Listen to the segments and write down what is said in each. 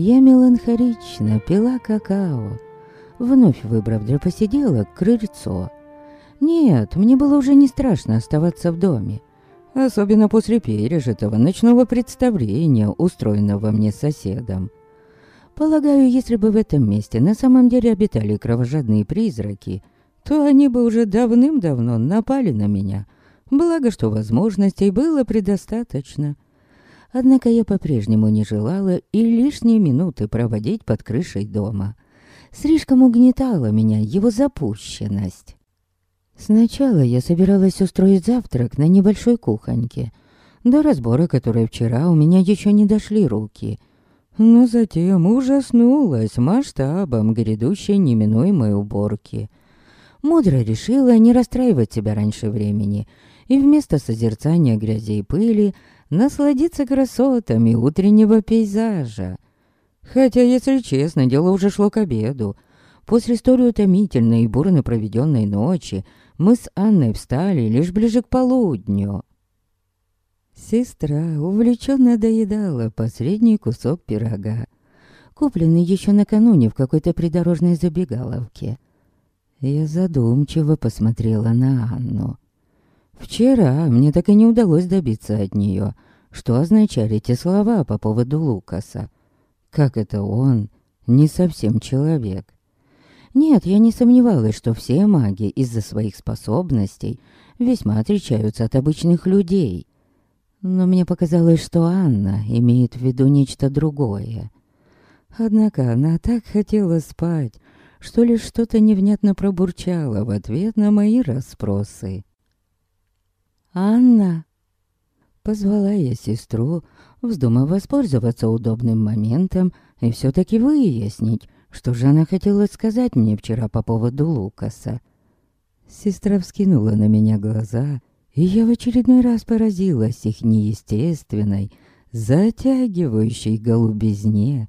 Я меланхолично пила какао, вновь выбрав для посиделок крыльцо. Нет, мне было уже не страшно оставаться в доме. Особенно после пережитого ночного представления, устроенного мне соседом. Полагаю, если бы в этом месте на самом деле обитали кровожадные призраки, то они бы уже давным-давно напали на меня. Благо, что возможностей было предостаточно. Однако я по-прежнему не желала и лишние минуты проводить под крышей дома. Слишком угнетала меня его запущенность. Сначала я собиралась устроить завтрак на небольшой кухоньке, до разбора которой вчера у меня еще не дошли руки. Но затем ужаснулась масштабом грядущей неминуемой уборки. Мудро решила не расстраивать себя раньше времени и вместо созерцания грязи и пыли насладиться красотами утреннего пейзажа. Хотя, если честно, дело уже шло к обеду. После столь утомительной и бурно проведенной ночи мы с Анной встали лишь ближе к полудню. Сестра увлеченно доедала последний кусок пирога, купленный еще накануне в какой-то придорожной забегаловке. Я задумчиво посмотрела на Анну. Вчера мне так и не удалось добиться от нее, что означали эти слова по поводу Лукаса. Как это он не совсем человек. Нет, я не сомневалась, что все маги из-за своих способностей весьма отличаются от обычных людей. Но мне показалось, что Анна имеет в виду нечто другое. Однако она так хотела спать, что лишь что-то невнятно пробурчала в ответ на мои расспросы. «Анна!» Позвала я сестру, вздумав воспользоваться удобным моментом и все-таки выяснить, что же она хотела сказать мне вчера по поводу Лукаса. Сестра вскинула на меня глаза, и я в очередной раз поразилась их неестественной, затягивающей голубизне.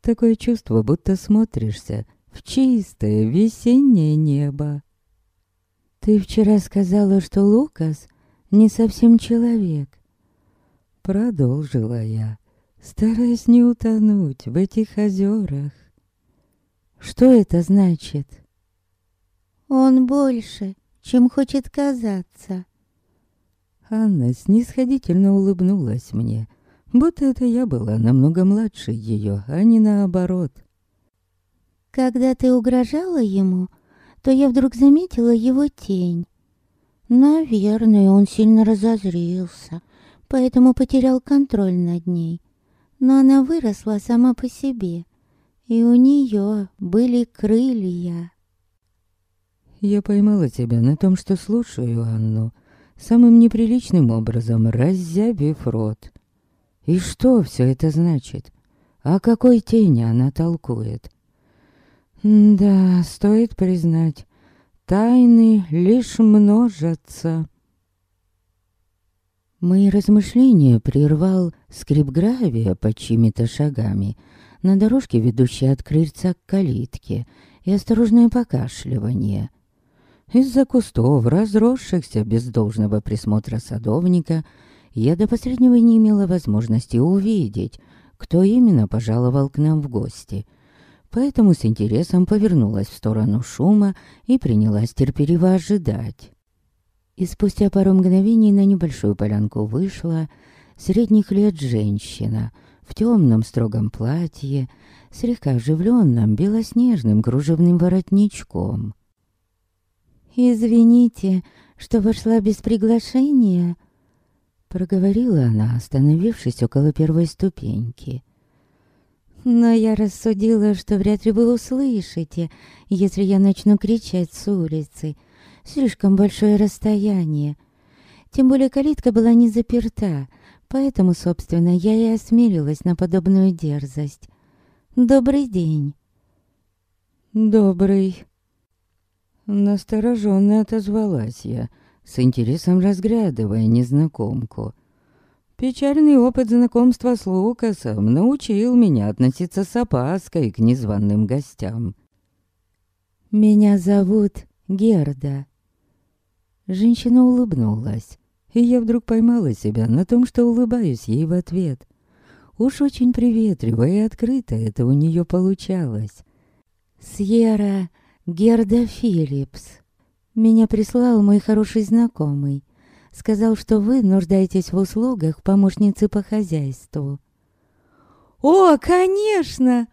Такое чувство, будто смотришься в чистое весеннее небо. «Ты вчера сказала, что Лукас не совсем человек», — продолжила я, стараясь не утонуть в этих озерах. Что это значит? Он больше, чем хочет казаться. Анна снисходительно улыбнулась мне, будто это я была намного младше ее, а не наоборот. Когда ты угрожала ему, то я вдруг заметила его тень. Наверное, он сильно разозрился, поэтому потерял контроль над ней. Но она выросла сама по себе и у нее были крылья. Я поймала тебя на том, что слушаю Анну, самым неприличным образом раззявив рот. И что все это значит? О какой тени она толкует? Да, стоит признать, тайны лишь множатся. Мои размышления прервал скрип гравия под чьими-то шагами — на дорожке, ведущей от крыльца к калитке, и осторожное покашливание. Из-за кустов, разросшихся без должного присмотра садовника, я до последнего не имела возможности увидеть, кто именно пожаловал к нам в гости. Поэтому с интересом повернулась в сторону шума и принялась терпеливо ожидать. И спустя пару мгновений на небольшую полянку вышла средних лет женщина — в темном строгом платье, слегка оживленном белоснежным кружевным воротничком. «Извините, что вошла без приглашения», — проговорила она, остановившись около первой ступеньки. «Но я рассудила, что вряд ли вы услышите, если я начну кричать с улицы. Слишком большое расстояние. Тем более калитка была не заперта, Поэтому, собственно, я и осмелилась на подобную дерзость. Добрый день. Добрый. Настороженно отозвалась я, с интересом разглядывая незнакомку. Печальный опыт знакомства с Лукасом научил меня относиться с опаской к незваным гостям. «Меня зовут Герда». Женщина улыбнулась и я вдруг поймала себя на том, что улыбаюсь ей в ответ. Уж очень приветливо и открыто это у нее получалось. «Сьерра Герда Филлипс. Меня прислал мой хороший знакомый. Сказал, что вы нуждаетесь в услугах помощницы по хозяйству». «О, конечно!»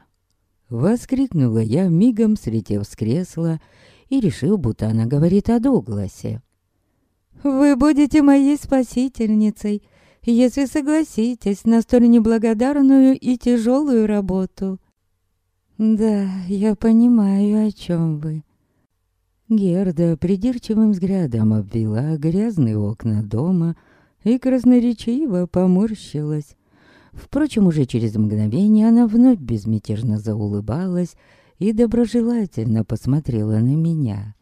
Воскликнула я, мигом слетев с кресла и решил, будто она говорит о Дугласе. «Вы будете моей спасительницей, если согласитесь на столь неблагодарную и тяжелую работу». «Да, я понимаю, о чем вы». Герда придирчивым взглядом обвела грязные окна дома и красноречиво поморщилась. Впрочем, уже через мгновение она вновь безмятежно заулыбалась и доброжелательно посмотрела на меня.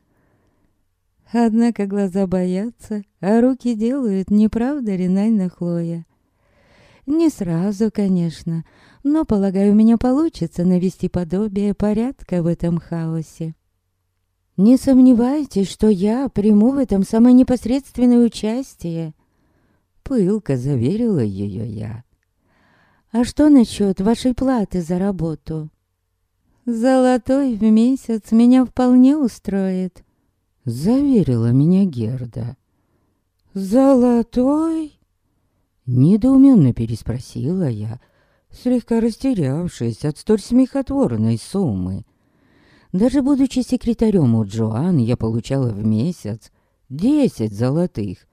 Однако глаза боятся, а руки делают, не правда ли, Найна Хлоя? Не сразу, конечно, но, полагаю, у меня получится навести подобие порядка в этом хаосе. Не сомневайтесь, что я приму в этом самое непосредственное участие. Пылко заверила ее я. А что насчет вашей платы за работу? Золотой в месяц меня вполне устроит. Заверила меня Герда. Золотой? Недоуменно переспросила я, слегка растерявшись от столь смехотворной суммы. Даже будучи секретарем у Джоан, я получала в месяц десять золотых.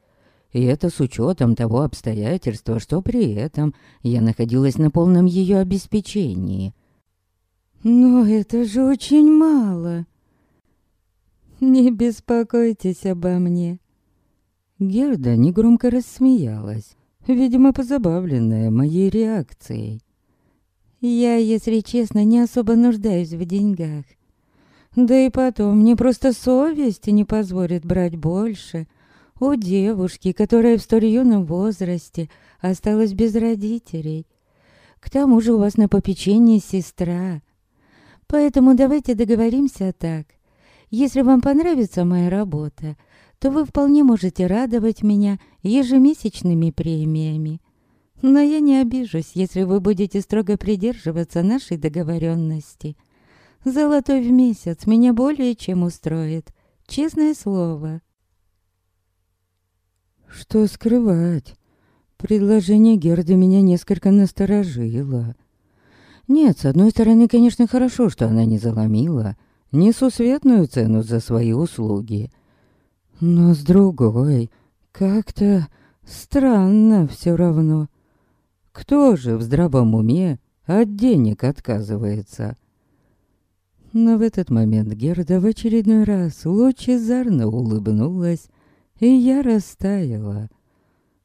И это с учетом того обстоятельства, что при этом я находилась на полном ее обеспечении. Но это же очень мало. Не беспокойтесь обо мне. Герда негромко рассмеялась, видимо, позабавленная моей реакцией. Я, если честно, не особо нуждаюсь в деньгах. Да и потом, мне просто совесть не позволит брать больше у девушки, которая в столь юном возрасте осталась без родителей. К тому же у вас на попечении сестра. Поэтому давайте договоримся так. Если вам понравится моя работа, то вы вполне можете радовать меня ежемесячными премиями. Но я не обижусь, если вы будете строго придерживаться нашей договоренности. Золотой в месяц меня более чем устроит, честное слово. Что скрывать? Предложение Герды меня несколько насторожило. Нет, с одной стороны, конечно, хорошо, что она не заломила. Несусветную цену за свои услуги. Но с другой, как-то странно все равно. Кто же в здравом уме от денег отказывается? Но в этот момент Герда в очередной раз лучезарно улыбнулась и я растаяла.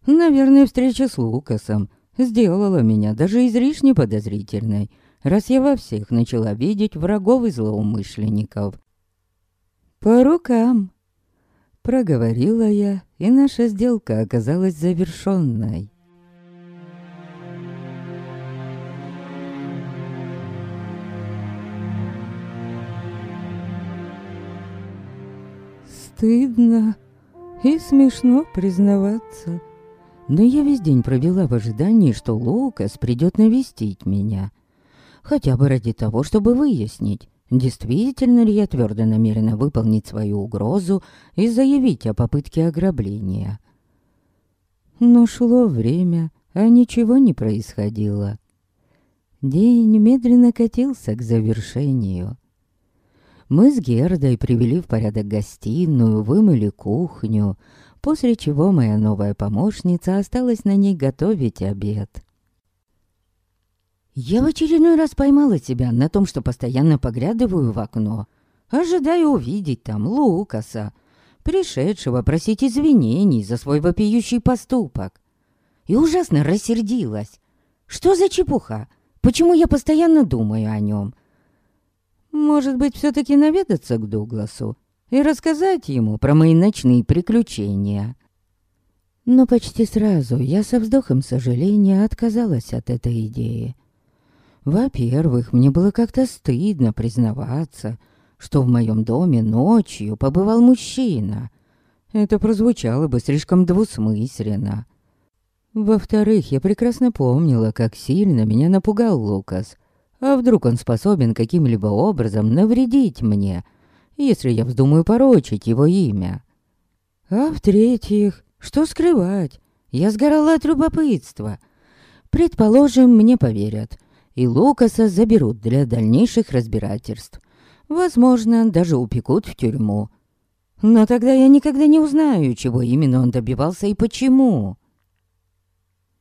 Наверное, встреча с Лукасом сделала меня даже излишне подозрительной, раз я во всех начала видеть врагов и злоумышленников. «По рукам!» Проговорила я, и наша сделка оказалась завершенной. Стыдно и смешно признаваться. Но я весь день провела в ожидании, что Лукас придет навестить меня. Хотя бы ради того, чтобы выяснить, действительно ли я твердо намерена выполнить свою угрозу и заявить о попытке ограбления. Но шло время, а ничего не происходило. День медленно катился к завершению. Мы с Гердой привели в порядок гостиную, вымыли кухню, после чего моя новая помощница осталась на ней готовить обед. Я в очередной раз поймала себя на том, что постоянно поглядываю в окно, ожидая увидеть там Лукаса, пришедшего просить извинений за свой вопиющий поступок. И ужасно рассердилась. Что за чепуха? Почему я постоянно думаю о нем? Может быть, все-таки наведаться к Дугласу и рассказать ему про мои ночные приключения. Но почти сразу я со вздохом сожаления отказалась от этой идеи. Во-первых, мне было как-то стыдно признаваться, что в моем доме ночью побывал мужчина. Это прозвучало бы слишком двусмысленно. Во-вторых, я прекрасно помнила, как сильно меня напугал Лукас. А вдруг он способен каким-либо образом навредить мне, если я вздумаю порочить его имя? А в-третьих, что скрывать? Я сгорала от любопытства. Предположим, мне поверят, и Лукаса заберут для дальнейших разбирательств. Возможно, даже упекут в тюрьму. Но тогда я никогда не узнаю, чего именно он добивался и почему.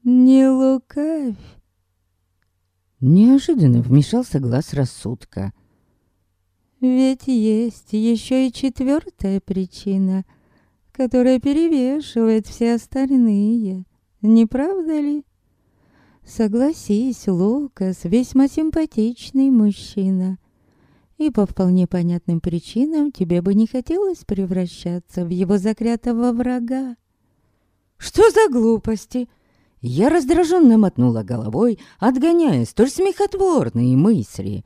«Не лукавь!» Неожиданно вмешался глаз рассудка. «Ведь есть еще и четвертая причина, которая перевешивает все остальные, не правда ли?» Согласись, Лукас весьма симпатичный мужчина. И по вполне понятным причинам тебе бы не хотелось превращаться в его заклятого врага. «Что за глупости?» Я раздраженно мотнула головой, отгоняя столь смехотворные мысли.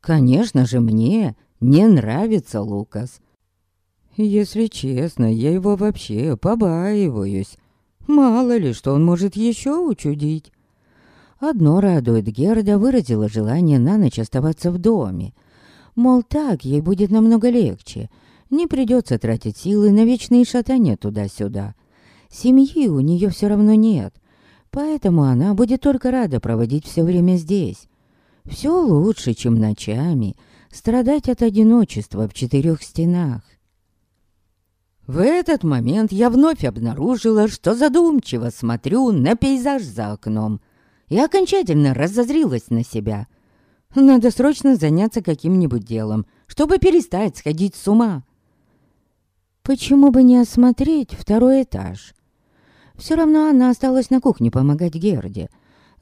«Конечно же, мне не нравится Лукас. Если честно, я его вообще побаиваюсь. Мало ли, что он может еще учудить». Одно радует, Герда выразила желание на ночь оставаться в доме. Мол, так ей будет намного легче. Не придется тратить силы на вечные шатания туда-сюда. Семьи у нее все равно нет. Поэтому она будет только рада проводить все время здесь. Все лучше, чем ночами страдать от одиночества в четырех стенах. В этот момент я вновь обнаружила, что задумчиво смотрю на пейзаж за окном и окончательно разозрилась на себя. Надо срочно заняться каким-нибудь делом, чтобы перестать сходить с ума. Почему бы не осмотреть второй этаж? Все равно она осталась на кухне помогать Герде.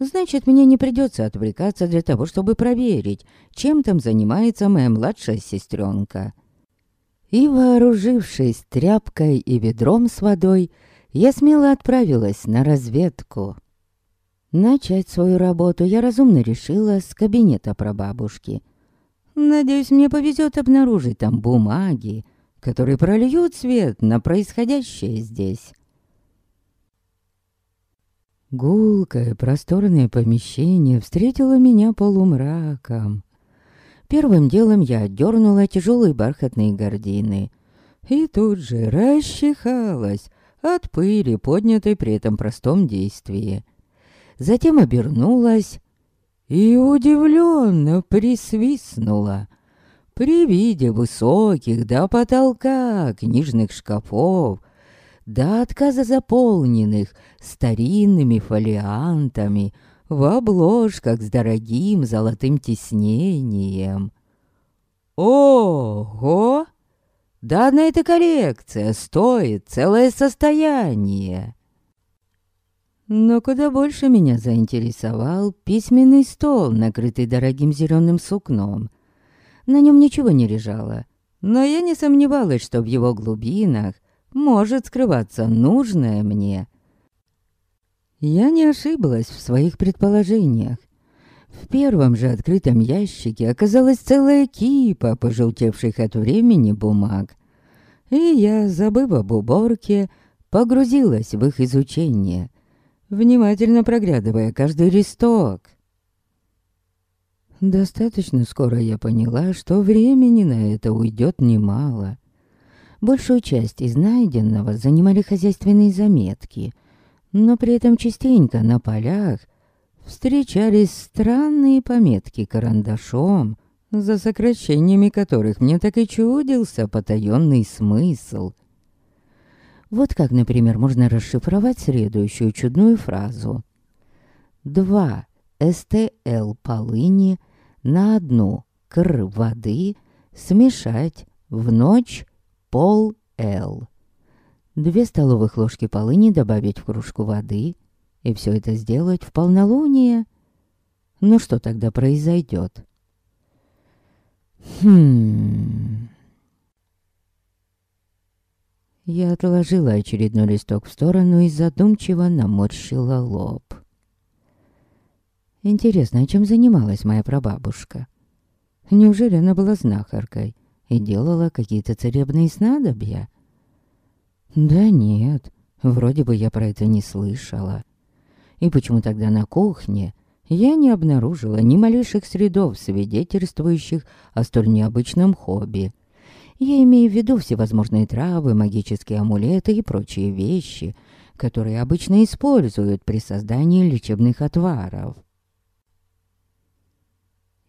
Значит, мне не придется отвлекаться для того, чтобы проверить, чем там занимается моя младшая сестренка. И, вооружившись тряпкой и ведром с водой, я смело отправилась на разведку. Начать свою работу я разумно решила с кабинета прабабушки. Надеюсь, мне повезет обнаружить там бумаги, которые прольют свет на происходящее здесь. Гулкое, просторное помещение встретило меня полумраком. Первым делом я отдернула тяжелые бархатные гардины. И тут же расчихалась от пыли, поднятой при этом простом действии. Затем обернулась и удивленно присвистнула. При виде высоких до потолка книжных шкафов до отказа заполненных старинными фолиантами в обложках с дорогим золотым тиснением. Ого! Да на эта коллекция стоит целое состояние. Но куда больше меня заинтересовал письменный стол, накрытый дорогим зеленым сукном. На нем ничего не лежало, но я не сомневалась, что в его глубинах может скрываться нужное мне. Я не ошиблась в своих предположениях. В первом же открытом ящике оказалась целая кипа пожелтевших от времени бумаг. И я, забыв об уборке, погрузилась в их изучение, внимательно проглядывая каждый листок. Достаточно скоро я поняла, что времени на это уйдет немало. Большую часть из найденного занимали хозяйственные заметки, но при этом частенько на полях встречались странные пометки карандашом, за сокращениями которых мне так и чудился потаенный смысл. Вот как, например, можно расшифровать следующую чудную фразу. Два СТЛ полыни на одну кр воды смешать в ночь пол Л. Две столовых ложки полыни добавить в кружку воды и все это сделать в полнолуние. Ну что тогда произойдет? Хм... Я отложила очередной листок в сторону и задумчиво наморщила лоб. Интересно, а чем занималась моя прабабушка? Неужели она была знахаркой? И делала какие-то целебные снадобья? Да нет, вроде бы я про это не слышала. И почему тогда на кухне я не обнаружила ни малейших следов, свидетельствующих о столь необычном хобби. Я имею в виду всевозможные травы, магические амулеты и прочие вещи, которые обычно используют при создании лечебных отваров.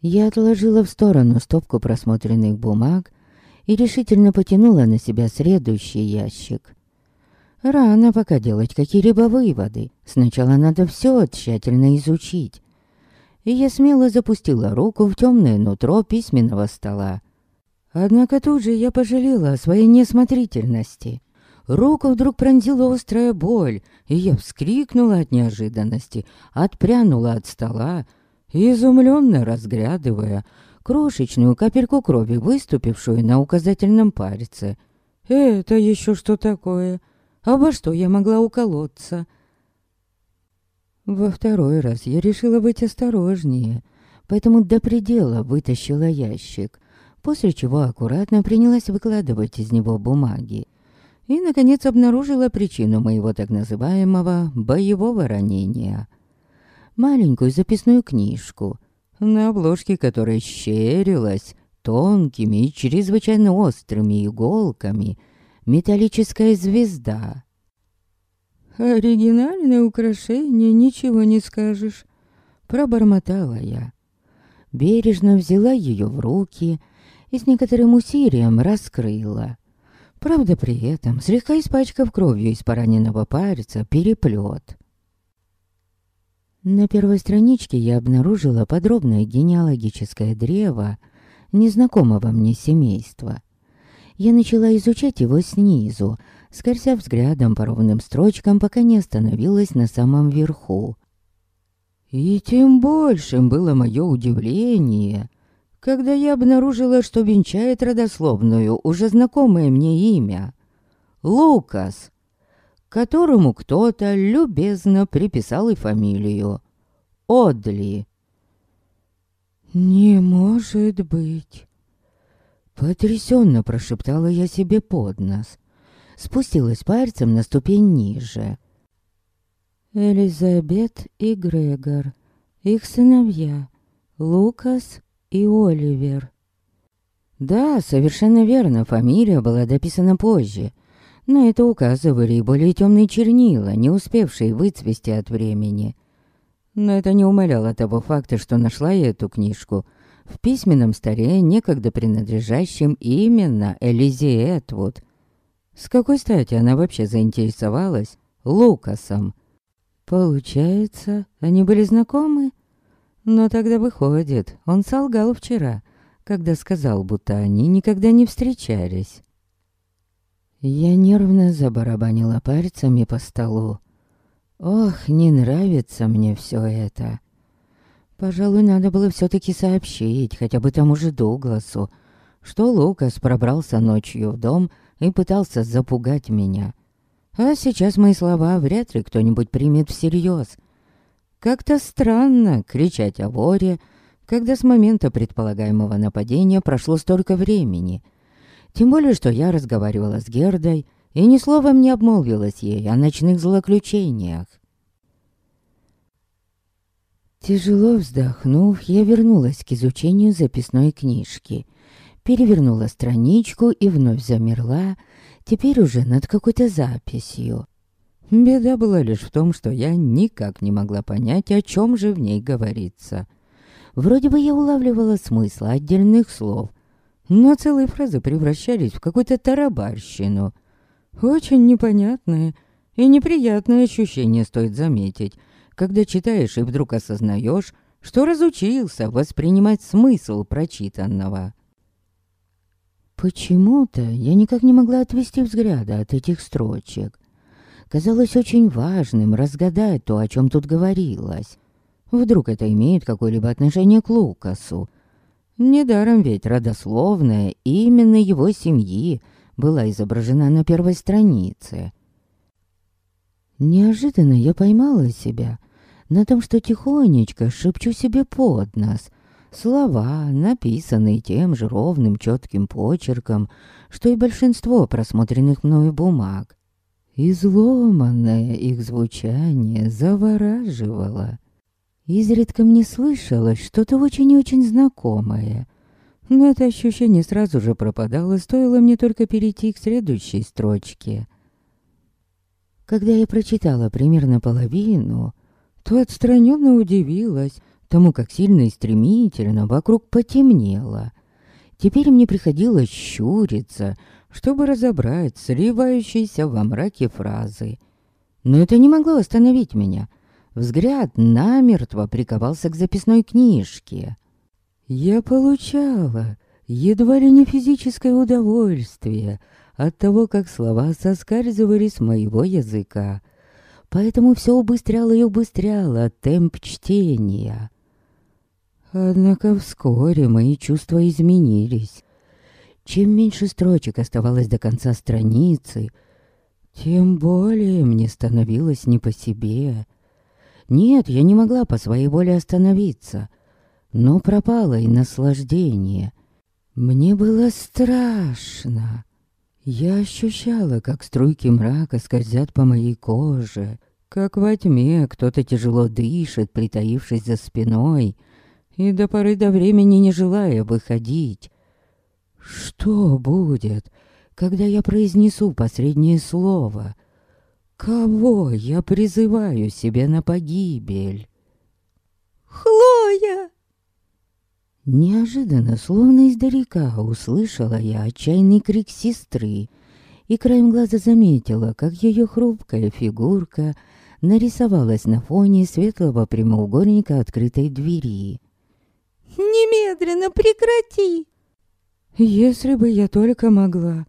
Я отложила в сторону стопку просмотренных бумаг и решительно потянула на себя следующий ящик. Рано пока делать какие-либо выводы. Сначала надо все тщательно изучить. И я смело запустила руку в темное нутро письменного стола. Однако тут же я пожалела о своей несмотрительности. Руку вдруг пронзила острая боль, и я вскрикнула от неожиданности, отпрянула от стола, изумленно разглядывая крошечную капельку крови, выступившую на указательном пальце. «Это еще что такое? Обо что я могла уколоться?» Во второй раз я решила быть осторожнее, поэтому до предела вытащила ящик, после чего аккуратно принялась выкладывать из него бумаги. И, наконец, обнаружила причину моего так называемого боевого ранения. Маленькую записную книжку, на обложке которой щерилась тонкими и чрезвычайно острыми иголками металлическая звезда. «Оригинальное украшение, ничего не скажешь», — пробормотала я. Бережно взяла ее в руки и с некоторым усилием раскрыла. Правда, при этом, слегка испачкав кровью из пораненного пальца, переплет. На первой страничке я обнаружила подробное генеалогическое древо незнакомого мне семейства. Я начала изучать его снизу, скользя взглядом по ровным строчкам, пока не остановилась на самом верху. И тем большим было мое удивление, когда я обнаружила, что венчает родословную уже знакомое мне имя — Лукас, которому кто-то любезно приписал и фамилию — Одли. «Не может быть!» Потрясенно прошептала я себе под нос спустилась пальцем на ступень ниже. Элизабет и Грегор, их сыновья, Лукас и Оливер. Да, совершенно верно, фамилия была дописана позже. На это указывали и более темные чернила, не успевшие выцвести от времени. Но это не умаляло того факта, что нашла я эту книжку в письменном столе, некогда принадлежащем именно Элизе Этвуд, с какой стати она вообще заинтересовалась Лукасом? Получается, они были знакомы? Но тогда выходит, он солгал вчера, когда сказал, будто они никогда не встречались. Я нервно забарабанила пальцами по столу. Ох, не нравится мне все это. Пожалуй, надо было все-таки сообщить, хотя бы тому же Дугласу, что Лукас пробрался ночью в дом и пытался запугать меня. А сейчас мои слова вряд ли кто-нибудь примет всерьез. Как-то странно кричать о воре, когда с момента предполагаемого нападения прошло столько времени. Тем более, что я разговаривала с Гердой и ни словом не обмолвилась ей о ночных злоключениях. Тяжело вздохнув, я вернулась к изучению записной книжки — перевернула страничку и вновь замерла, теперь уже над какой-то записью. Беда была лишь в том, что я никак не могла понять, о чем же в ней говорится. Вроде бы я улавливала смысл отдельных слов, но целые фразы превращались в какую-то тарабарщину. Очень непонятное и неприятное ощущение стоит заметить, когда читаешь и вдруг осознаешь, что разучился воспринимать смысл прочитанного. Почему-то я никак не могла отвести взгляда от этих строчек. Казалось очень важным разгадать то, о чем тут говорилось. Вдруг это имеет какое-либо отношение к Лукасу. Недаром ведь родословная именно его семьи была изображена на первой странице. Неожиданно я поймала себя на том, что тихонечко шепчу себе под нос — Слова, написанные тем же ровным четким почерком, что и большинство просмотренных мною бумаг. Изломанное их звучание завораживало. Изредка мне слышалось что-то очень и очень знакомое. Но это ощущение сразу же пропадало, стоило мне только перейти к следующей строчке. Когда я прочитала примерно половину, то отстраненно удивилась тому, как сильно и стремительно вокруг потемнело. Теперь мне приходилось щуриться, чтобы разобрать сливающиеся во мраке фразы. Но это не могло остановить меня — Взгляд намертво приковался к записной книжке. Я получала едва ли не физическое удовольствие от того, как слова соскальзывали с моего языка. Поэтому все убыстряло и убыстряло темп чтения. Однако вскоре мои чувства изменились. Чем меньше строчек оставалось до конца страницы, тем более мне становилось не по себе. Нет, я не могла по своей воле остановиться. Но пропало и наслаждение. Мне было страшно. Я ощущала, как струйки мрака скользят по моей коже, как во тьме кто-то тяжело дышит, притаившись за спиной, и до поры до времени не желая выходить. Что будет, когда я произнесу последнее слово — Кого я призываю себе на погибель? Хлоя! Неожиданно, словно издалека, услышала я отчаянный крик сестры и краем глаза заметила, как ее хрупкая фигурка нарисовалась на фоне светлого прямоугольника открытой двери. «Немедленно прекрати!» Если бы я только могла,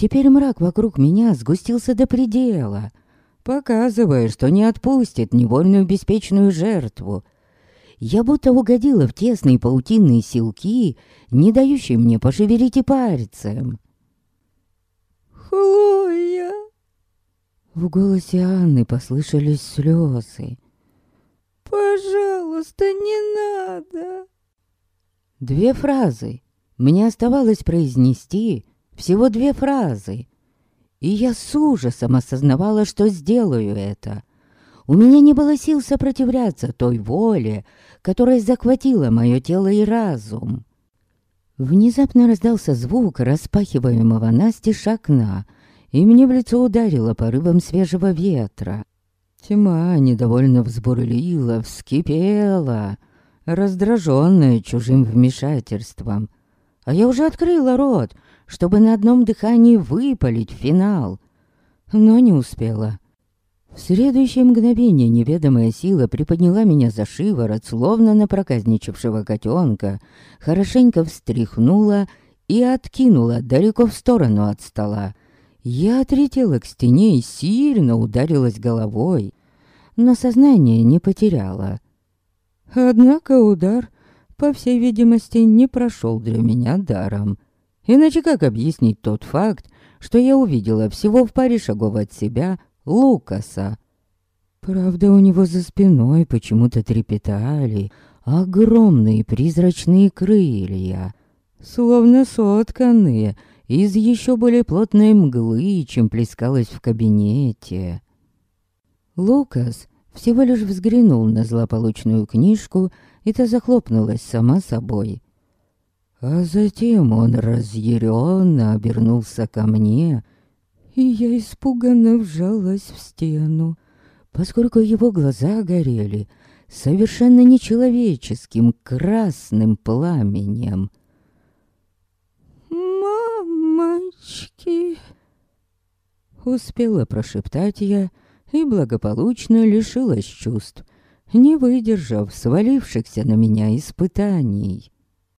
Теперь мрак вокруг меня сгустился до предела, показывая, что не отпустит невольную беспечную жертву. Я будто угодила в тесные паутинные силки, не дающие мне пошевелить и пальцем. «Хлоя!» В голосе Анны послышались слезы. «Пожалуйста, не надо!» Две фразы мне оставалось произнести, всего две фразы. И я с ужасом осознавала, что сделаю это. У меня не было сил сопротивляться той воле, которая захватила мое тело и разум. Внезапно раздался звук распахиваемого настежь окна, и мне в лицо ударило порывом свежего ветра. Тьма недовольно взбурлила, вскипела, раздраженная чужим вмешательством. А я уже открыла рот, чтобы на одном дыхании выпалить финал. Но не успела. В следующее мгновение неведомая сила приподняла меня за шиворот, словно на проказничавшего котенка, хорошенько встряхнула и откинула далеко в сторону от стола. Я отлетела к стене и сильно ударилась головой, но сознание не потеряла. Однако удар, по всей видимости, не прошел для меня даром. Иначе как объяснить тот факт, что я увидела всего в паре шагов от себя Лукаса? Правда, у него за спиной почему-то трепетали огромные призрачные крылья, словно сотканные из еще более плотной мглы, чем плескалось в кабинете. Лукас всего лишь взглянул на злополучную книжку, и та захлопнулась сама собой. А затем он разъяренно обернулся ко мне, и я испуганно вжалась в стену, поскольку его глаза горели совершенно нечеловеческим красным пламенем. «Мамочки!» Успела прошептать я и благополучно лишилась чувств, не выдержав свалившихся на меня испытаний.